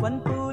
温度